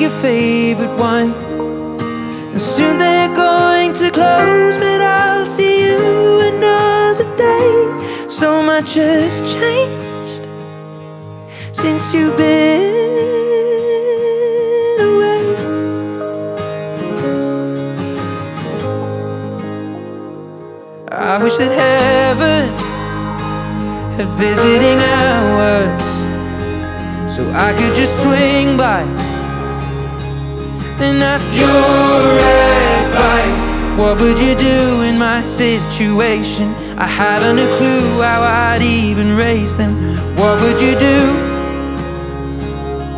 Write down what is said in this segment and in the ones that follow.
Your favorite wine. And soon they're going to close, but I'll see you another day. So much has changed since you've been away. I wish that heaven had visiting hours so I could just swing by ask your advice. What would you do in my situation? I haven't a clue how I'd even raise them. What would you do?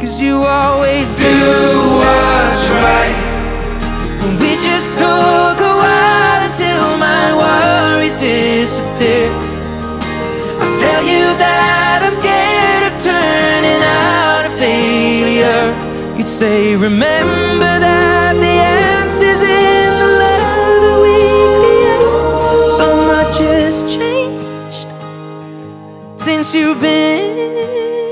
Cause you always do what's right. You'd say, remember that the answer's in the love that we create. So much has changed since you've been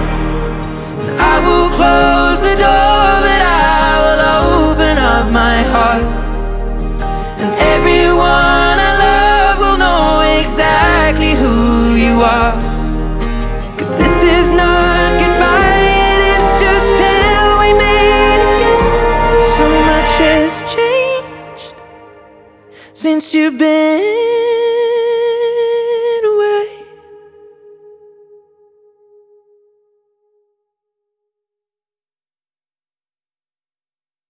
Are. Cause this is not goodbye, it is just till we meet again. So much has changed since you've been